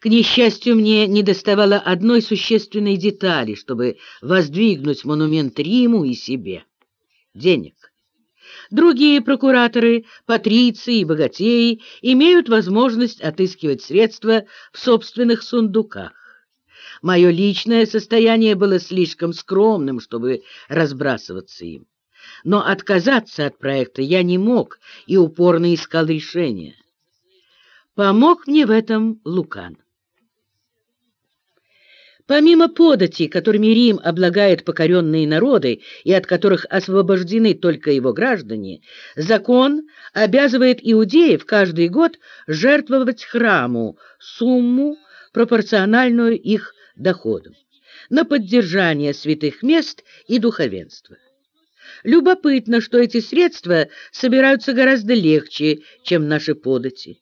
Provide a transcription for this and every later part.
К несчастью, мне недоставало одной существенной детали, чтобы воздвигнуть монумент Риму и себе — денег. Другие прокураторы, патриции и богатеи имеют возможность отыскивать средства в собственных сундуках. Мое личное состояние было слишком скромным, чтобы разбрасываться им. Но отказаться от проекта я не мог и упорно искал решения. Помог мне в этом Лукан. Помимо подати, которыми Рим облагает покоренные народы и от которых освобождены только его граждане, закон обязывает иудеев каждый год жертвовать храму сумму, пропорциональную их доходам, на поддержание святых мест и духовенства. Любопытно, что эти средства собираются гораздо легче, чем наши подати.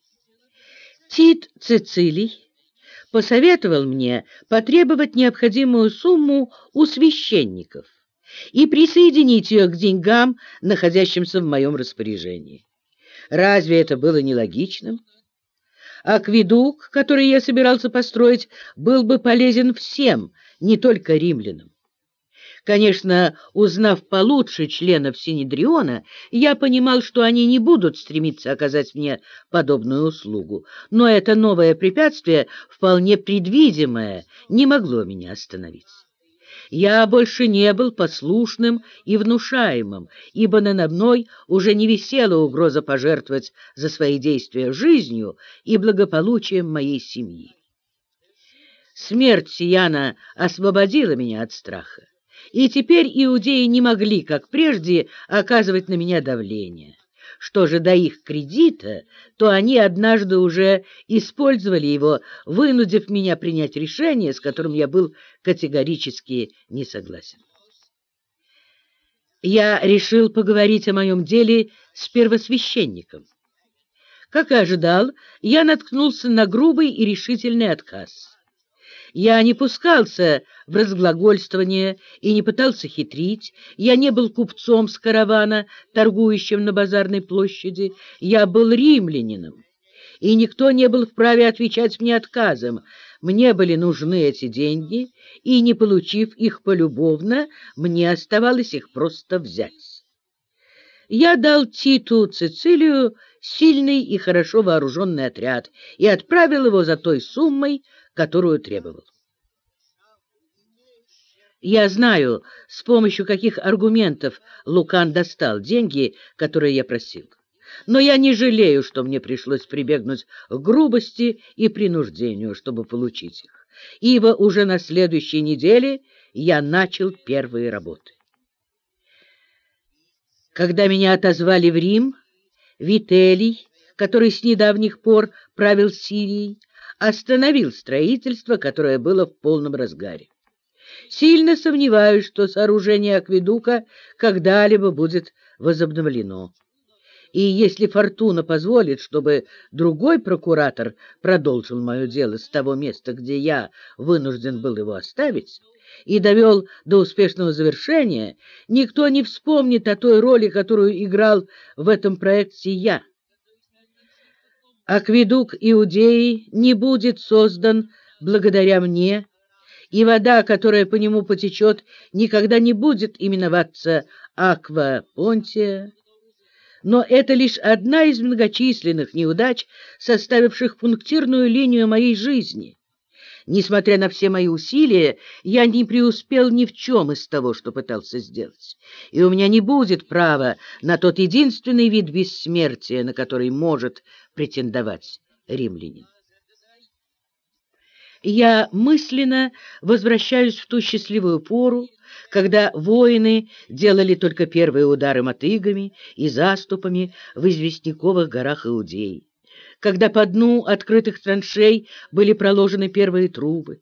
Тит Цицилий посоветовал мне потребовать необходимую сумму у священников и присоединить ее к деньгам, находящимся в моем распоряжении. Разве это было нелогичным? Акведук, который я собирался построить, был бы полезен всем, не только римлянам. Конечно, узнав получше членов Синедриона, я понимал, что они не будут стремиться оказать мне подобную услугу, но это новое препятствие, вполне предвидимое, не могло меня остановить. Я больше не был послушным и внушаемым, ибо надо мной уже не висела угроза пожертвовать за свои действия жизнью и благополучием моей семьи. Смерть Сияна освободила меня от страха и теперь иудеи не могли, как прежде, оказывать на меня давление. Что же до их кредита, то они однажды уже использовали его, вынудив меня принять решение, с которым я был категорически не согласен. Я решил поговорить о моем деле с первосвященником. Как и ожидал, я наткнулся на грубый и решительный отказ. Я не пускался в разглагольствование и не пытался хитрить. Я не был купцом с каравана, торгующим на базарной площади. Я был римлянином, и никто не был вправе отвечать мне отказом. Мне были нужны эти деньги, и, не получив их полюбовно, мне оставалось их просто взять. Я дал Титу Цицилию сильный и хорошо вооруженный отряд и отправил его за той суммой, которую требовал. Я знаю, с помощью каких аргументов Лукан достал деньги, которые я просил. Но я не жалею, что мне пришлось прибегнуть к грубости и принуждению, чтобы получить их, ибо уже на следующей неделе я начал первые работы. Когда меня отозвали в Рим, Вителий, который с недавних пор правил Сирией, остановил строительство, которое было в полном разгаре. Сильно сомневаюсь, что сооружение акведука когда-либо будет возобновлено. И если фортуна позволит, чтобы другой прокуратор продолжил мое дело с того места, где я вынужден был его оставить, и довел до успешного завершения, никто не вспомнит о той роли, которую играл в этом проекте я. Акведук Иудеи не будет создан благодаря мне, и вода, которая по нему потечет, никогда не будет именоваться Аква Понтия. Но это лишь одна из многочисленных неудач, составивших пунктирную линию моей жизни. Несмотря на все мои усилия, я не преуспел ни в чем из того, что пытался сделать, и у меня не будет права на тот единственный вид бессмертия, на который может претендовать римлянин. Я мысленно возвращаюсь в ту счастливую пору, когда воины делали только первые удары мотыгами и заступами в известняковых горах Иудеи, когда по дну открытых траншей были проложены первые трубы,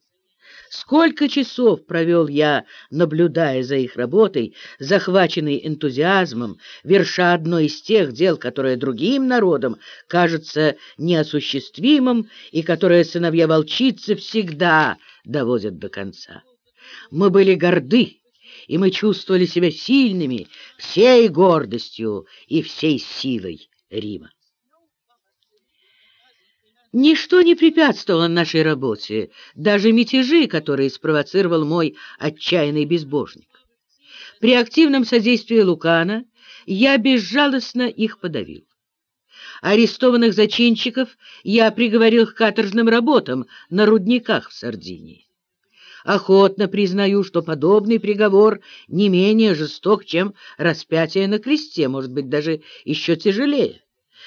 Сколько часов провел я, наблюдая за их работой, захваченный энтузиазмом, верша одно из тех дел, которое другим народам кажется неосуществимым и которое сыновья волчицы всегда доводят до конца. Мы были горды, и мы чувствовали себя сильными всей гордостью и всей силой Рима. Ничто не препятствовало нашей работе, даже мятежи, которые спровоцировал мой отчаянный безбожник. При активном содействии Лукана я безжалостно их подавил. Арестованных зачинщиков я приговорил к каторжным работам на рудниках в Сардинии. Охотно признаю, что подобный приговор не менее жесток, чем распятие на кресте, может быть, даже еще тяжелее.